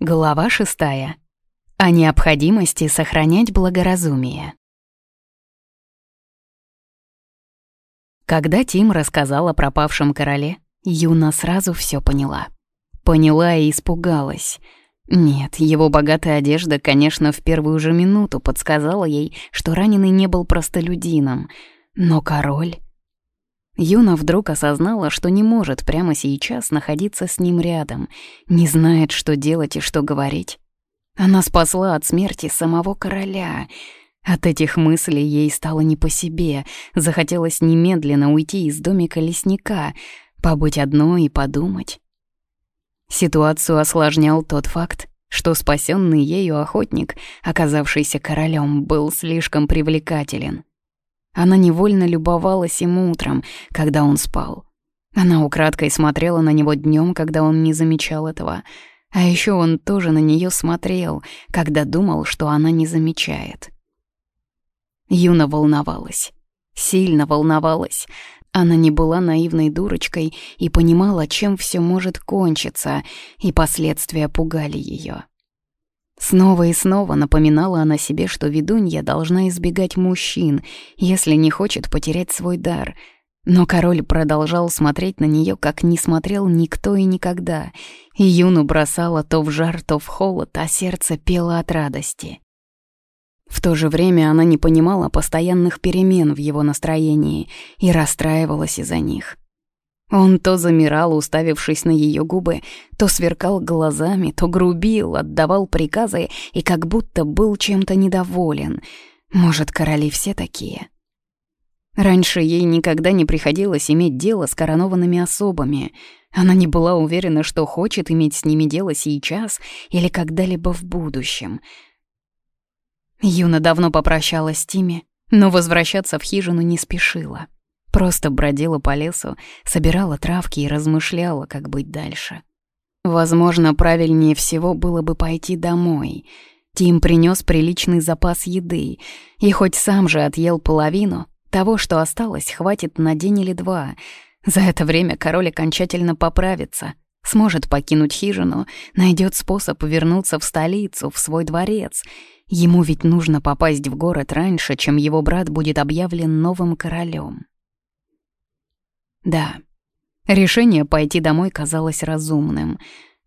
Глава шестая. О необходимости сохранять благоразумие. Когда Тим рассказал о пропавшем короле, Юна сразу все поняла. Поняла и испугалась. Нет, его богатая одежда, конечно, в первую же минуту подсказала ей, что раненый не был простолюдином. Но король... Юна вдруг осознала, что не может прямо сейчас находиться с ним рядом, не знает, что делать и что говорить. Она спасла от смерти самого короля. От этих мыслей ей стало не по себе, захотелось немедленно уйти из домика лесника, побыть одной и подумать. Ситуацию осложнял тот факт, что спасенный ею охотник, оказавшийся королем, был слишком привлекателен. Она невольно любовалась им утром, когда он спал. Она украдкой смотрела на него днем, когда он не замечал этого. А еще он тоже на нее смотрел, когда думал, что она не замечает. Юна волновалась. Сильно волновалась. Она не была наивной дурочкой и понимала, чем все может кончиться, и последствия пугали ее. Снова и снова напоминала она себе, что ведунья должна избегать мужчин, если не хочет потерять свой дар. Но король продолжал смотреть на нее, как не смотрел никто и никогда, и Юну бросала то в жар, то в холод, а сердце пело от радости. В то же время она не понимала постоянных перемен в его настроении и расстраивалась из-за них. Он то замирал, уставившись на ее губы, то сверкал глазами, то грубил, отдавал приказы и как будто был чем-то недоволен. Может, короли все такие? Раньше ей никогда не приходилось иметь дело с коронованными особами. Она не была уверена, что хочет иметь с ними дело сейчас или когда-либо в будущем. Юна давно попрощалась с Тими, но возвращаться в хижину не спешила. Просто бродила по лесу, собирала травки и размышляла, как быть дальше. Возможно, правильнее всего было бы пойти домой. Тим принес приличный запас еды, и хоть сам же отъел половину, того, что осталось, хватит на день или два. За это время король окончательно поправится, сможет покинуть хижину, найдет способ вернуться в столицу, в свой дворец. Ему ведь нужно попасть в город раньше, чем его брат будет объявлен новым королем. Да, решение пойти домой казалось разумным.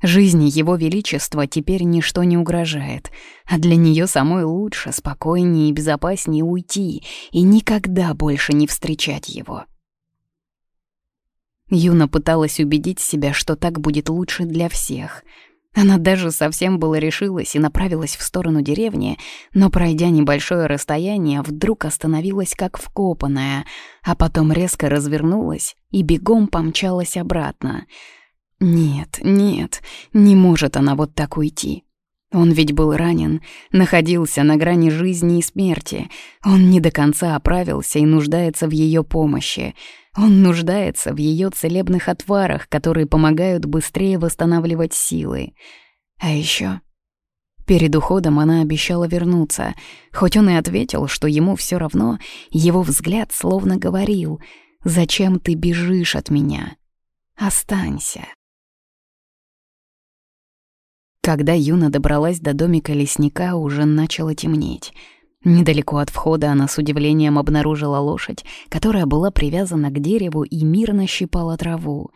Жизни Его Величества теперь ничто не угрожает, а для нее самой лучше, спокойнее и безопаснее уйти и никогда больше не встречать его. Юна пыталась убедить себя, что так будет лучше для всех — она даже совсем было решилась и направилась в сторону деревни, но, пройдя небольшое расстояние, вдруг остановилась как вкопанная, а потом резко развернулась и бегом помчалась обратно. Нет, нет, не может она вот так уйти. Он ведь был ранен, находился на грани жизни и смерти. Он не до конца оправился и нуждается в ее помощи. Он нуждается в ее целебных отварах, которые помогают быстрее восстанавливать силы. А еще Перед уходом она обещала вернуться. Хоть он и ответил, что ему все равно, его взгляд словно говорил «Зачем ты бежишь от меня? Останься». Когда Юна добралась до домика лесника, уже начало темнеть. Недалеко от входа она с удивлением обнаружила лошадь, которая была привязана к дереву и мирно щипала траву.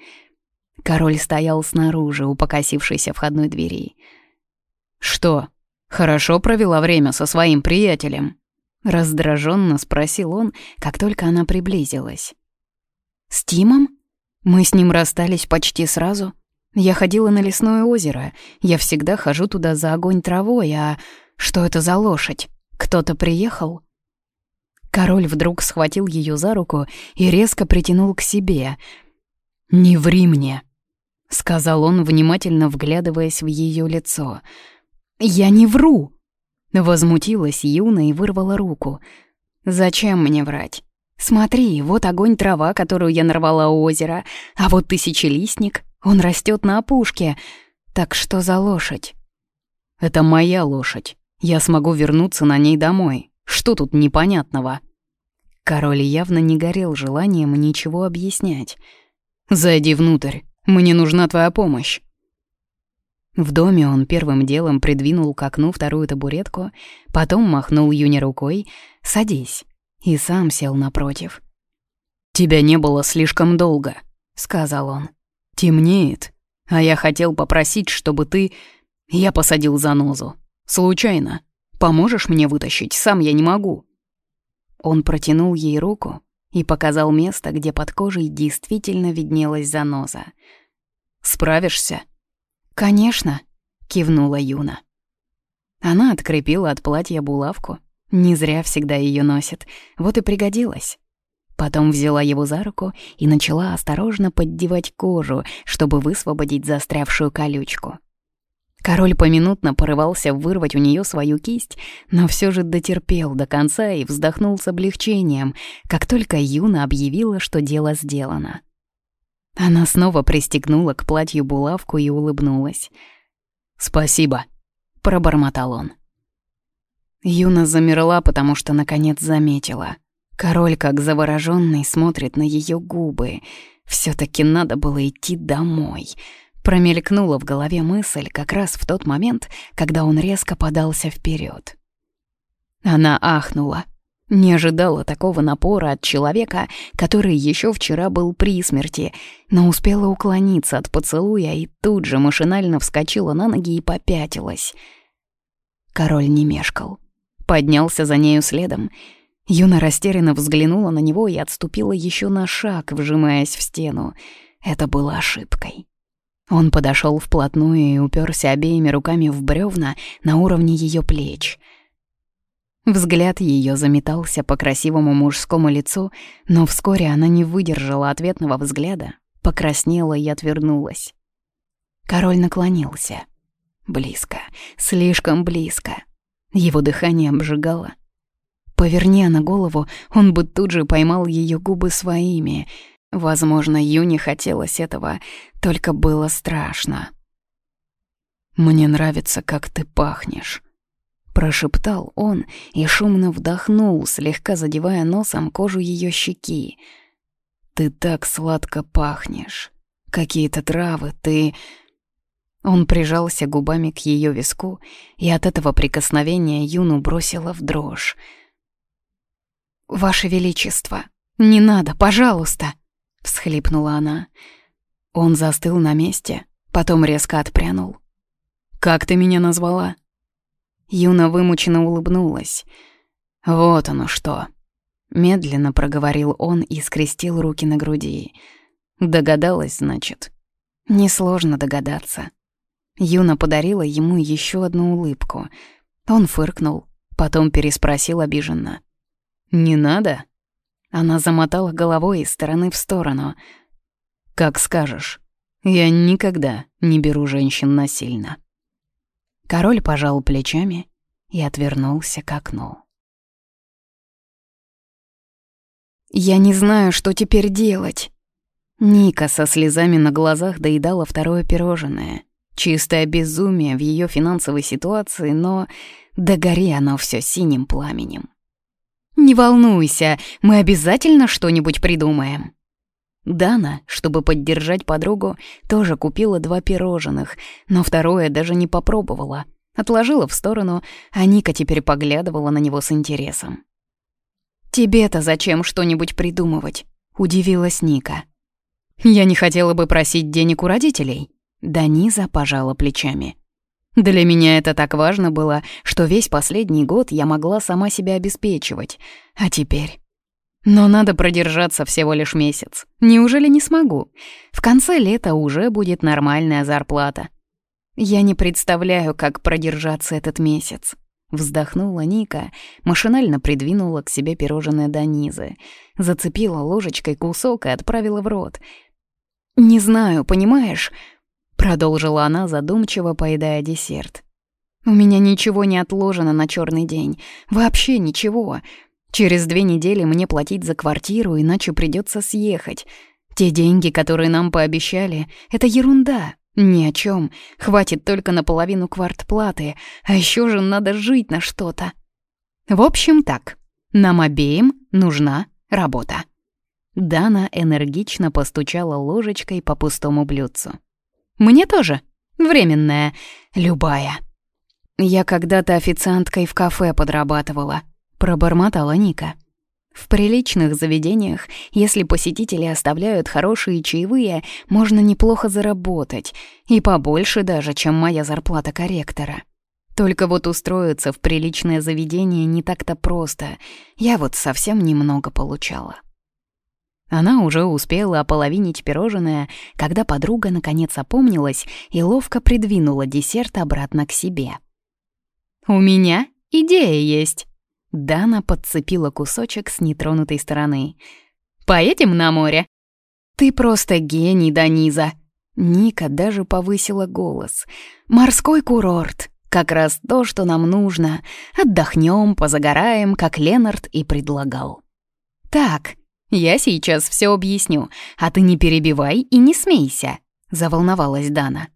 Король стоял снаружи, у покосившейся входной двери. «Что, хорошо провела время со своим приятелем?» Раздраженно спросил он, как только она приблизилась. «С Тимом? Мы с ним расстались почти сразу», я ходила на лесное озеро. Я всегда хожу туда за огонь травой, а что это за лошадь? Кто-то приехал?» Король вдруг схватил ее за руку и резко притянул к себе. «Не ври мне», — сказал он, внимательно вглядываясь в ее лицо. «Я не вру!» Возмутилась Юна и вырвала руку. «Зачем мне врать? Смотри, вот огонь трава, которую я нарвала у озера, а вот тысячелистник, он растет на опушке. Так что за лошадь? Это моя лошадь. Я смогу вернуться на ней домой. Что тут непонятного? Король явно не горел желанием ничего объяснять. «Зайди внутрь. Мне нужна твоя помощь». В доме он первым делом придвинул к окну вторую табуретку, потом махнул Юне рукой «Садись» и сам сел напротив. «Тебя не было слишком долго», — сказал он. «Темнеет, а я хотел попросить, чтобы ты...» Я посадил занозу. Случайно. Поможешь мне вытащить? Сам я не могу». Он протянул ей руку и показал место, где под кожей действительно виднелась заноза. «Справишься?» «Конечно», — кивнула Юна. Она открепила от платья булавку. Не зря всегда ее носит, вот и пригодилась. Потом взяла его за руку и начала осторожно поддевать кожу, чтобы высвободить застрявшую колючку. Король поминутно порывался вырвать у нее свою кисть, но все же дотерпел до конца и вздохнул с облегчением, как только Юна объявила, что дело сделано. Она снова пристегнула к платью булавку и улыбнулась. «Спасибо», — пробормотал он. Юна замерла, потому что наконец заметила. Король, как завороженный, смотрит на ее губы. все таки надо было идти домой — Промелькнула в голове мысль как раз в тот момент, когда он резко подался вперед. Она ахнула. Не ожидала такого напора от человека, который еще вчера был при смерти, но успела уклониться от поцелуя и тут же машинально вскочила на ноги и попятилась. Король не мешкал. Поднялся за нею следом. Юна растерянно взглянула на него и отступила еще на шаг, вжимаясь в стену. Это было ошибкой. Он подошел вплотную и уперся обеими руками в бревна на уровне ее плеч. Взгляд ее заметался по красивому мужскому лицу, но вскоре она не выдержала ответного взгляда, покраснела и отвернулась. Король наклонился. Близко, слишком близко. Его дыхание обжигало. Поверни она голову, он бы тут же поймал ее губы своими — Возможно, Юне хотелось этого, только было страшно. «Мне нравится, как ты пахнешь», — прошептал он и шумно вдохнул, слегка задевая носом кожу ее щеки. «Ты так сладко пахнешь. Какие-то травы, ты...» Он прижался губами к ее виску, и от этого прикосновения Юну бросила в дрожь. «Ваше Величество, не надо, пожалуйста!» Всхлипнула она. Он застыл на месте, потом резко отпрянул. «Как ты меня назвала?» Юна вымученно улыбнулась. «Вот оно что!» Медленно проговорил он и скрестил руки на груди. «Догадалась, значит?» Несложно догадаться. Юна подарила ему еще одну улыбку. Он фыркнул, потом переспросил обиженно. «Не надо?» Она замотала головой из стороны в сторону. «Как скажешь. Я никогда не беру женщин насильно». Король пожал плечами и отвернулся к окну. «Я не знаю, что теперь делать». Ника со слезами на глазах доедала второе пирожное. Чистое безумие в ее финансовой ситуации, но догори оно все синим пламенем. «Не волнуйся, мы обязательно что-нибудь придумаем». Дана, чтобы поддержать подругу, тоже купила два пирожных, но второе даже не попробовала. Отложила в сторону, а Ника теперь поглядывала на него с интересом. «Тебе-то зачем что-нибудь придумывать?» — удивилась Ника. «Я не хотела бы просить денег у родителей». Даниза пожала плечами. Для меня это так важно было, что весь последний год я могла сама себя обеспечивать. А теперь... Но надо продержаться всего лишь месяц. Неужели не смогу? В конце лета уже будет нормальная зарплата. Я не представляю, как продержаться этот месяц. Вздохнула Ника, машинально придвинула к себе пирожное до низы, зацепила ложечкой кусок и отправила в рот. «Не знаю, понимаешь, Продолжила она, задумчиво поедая десерт. «У меня ничего не отложено на черный день. Вообще ничего. Через две недели мне платить за квартиру, иначе придется съехать. Те деньги, которые нам пообещали, — это ерунда. Ни о чем. Хватит только на половину квартплаты, а еще же надо жить на что-то. В общем, так. Нам обеим нужна работа». Дана энергично постучала ложечкой по пустому блюдцу. «Мне тоже», Временная. Любая. Я когда-то официанткой в кафе подрабатывала. Пробормотала Ника. В приличных заведениях, если посетители оставляют хорошие чаевые, можно неплохо заработать, и побольше даже, чем моя зарплата корректора. Только вот устроиться в приличное заведение не так-то просто. Я вот совсем немного получала. Она уже успела ополовинить пирожное, когда подруга наконец опомнилась и ловко придвинула десерт обратно к себе. «У меня идея есть!» Дана подцепила кусочек с нетронутой стороны. «Поедем на море?» «Ты просто гений, Даниза!» Ника даже повысила голос. «Морской курорт! Как раз то, что нам нужно. Отдохнем, позагораем, как Ленард и предлагал». «Так, я сейчас все объясню, а ты не перебивай и не смейся», — заволновалась Дана.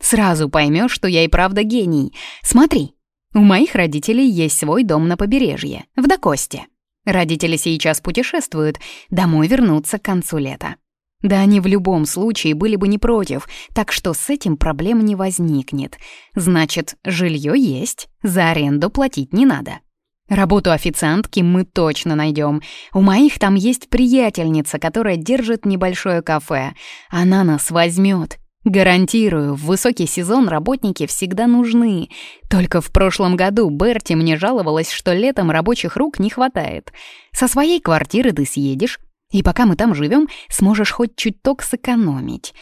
«Сразу поймешь, что я и правда гений. Смотри, у моих родителей есть свой дом на побережье, в Дакосте. Родители сейчас путешествуют, домой вернутся к концу лета. Да они в любом случае были бы не против, так что с этим проблем не возникнет. Значит, жилье есть, за аренду платить не надо. Работу официантки мы точно найдем. У моих там есть приятельница, которая держит небольшое кафе. Она нас возьмет. Гарантирую, в высокий сезон работники всегда нужны. Только в прошлом году Берти мне жаловалась, что летом рабочих рук не хватает. Со своей квартиры ты съедешь, и пока мы там живем, сможешь хоть чуток сэкономить.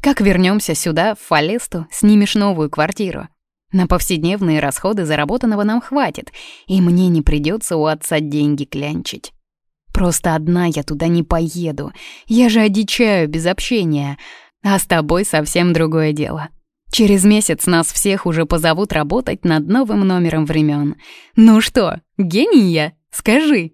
Как вернемся сюда, в Фалесту, снимешь новую квартиру. На повседневные расходы заработанного нам хватит, и мне не придется у отца деньги клянчить. Просто одна я туда не поеду. Я же одичаю без общения. А с тобой совсем другое дело. Через месяц нас всех уже позовут работать над новым номером времен. Ну что, гений я? Скажи.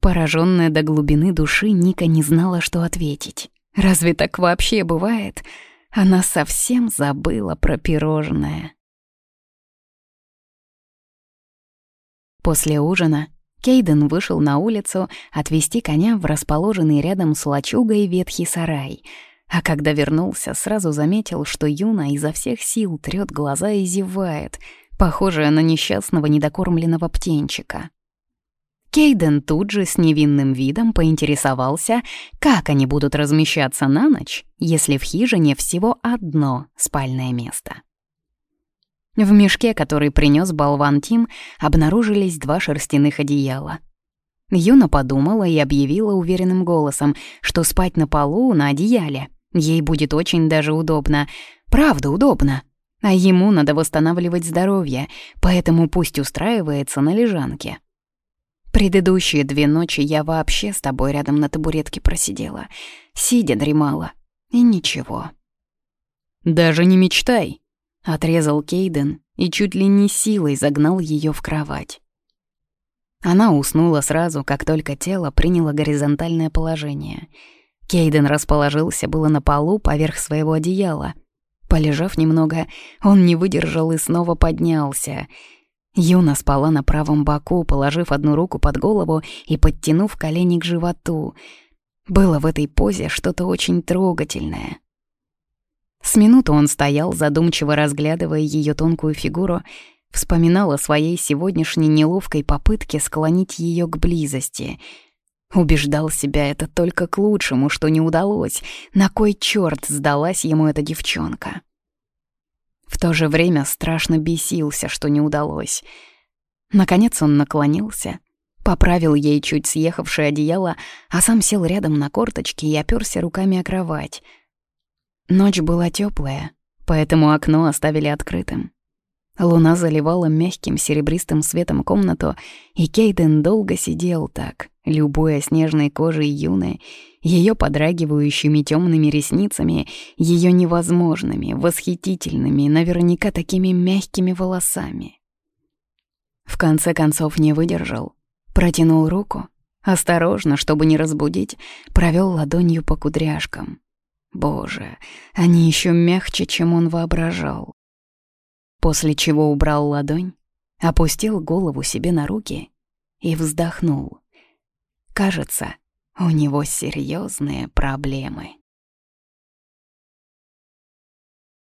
Пораженная до глубины души, Ника не знала, что ответить. Разве так вообще бывает? Она совсем забыла про пирожное. После ужина Кейден вышел на улицу отвезти коня в расположенный рядом с лачугой ветхий сарай — а когда вернулся, сразу заметил, что Юна изо всех сил трёт глаза и зевает, похожая на несчастного недокормленного птенчика. Кейден тут же с невинным видом поинтересовался, как они будут размещаться на ночь, если в хижине всего одно спальное место. В мешке, который принес болван Тим, обнаружились два шерстяных одеяла. Юна подумала и объявила уверенным голосом, что спать на полу на одеяле Ей будет очень даже удобно. Правда, удобно. А ему надо восстанавливать здоровье, поэтому пусть устраивается на лежанке. Предыдущие две ночи я вообще с тобой рядом на табуретке просидела. Сидя дремала. И ничего. «Даже не мечтай», — отрезал Кейден и чуть ли не силой загнал ее в кровать. Она уснула сразу, как только тело приняло горизонтальное положение — Кейден расположился было на полу поверх своего одеяла. Полежав немного, он не выдержал и снова поднялся. Юна спала на правом боку, положив одну руку под голову и подтянув колени к животу. Было в этой позе что-то очень трогательное. С минуту он стоял, задумчиво разглядывая ее тонкую фигуру, вспоминал о своей сегодняшней неловкой попытке склонить ее к близости — Убеждал себя это только к лучшему, что не удалось. На кой черт сдалась ему эта девчонка? В то же время страшно бесился, что не удалось. Наконец он наклонился, поправил ей чуть съехавшее одеяло, а сам сел рядом на корточки и оперся руками о кровать. Ночь была теплая, поэтому окно оставили открытым. Луна заливала мягким серебристым светом комнату, и Кейден долго сидел так, любуя снежной кожей юной, ее подрагивающими темными ресницами, ее невозможными, восхитительными, наверняка такими мягкими волосами. В конце концов не выдержал, протянул руку, осторожно, чтобы не разбудить, провел ладонью по кудряшкам. Боже, они еще мягче, чем он воображал после чего убрал ладонь, опустил голову себе на руки и вздохнул. Кажется, у него серьезные проблемы.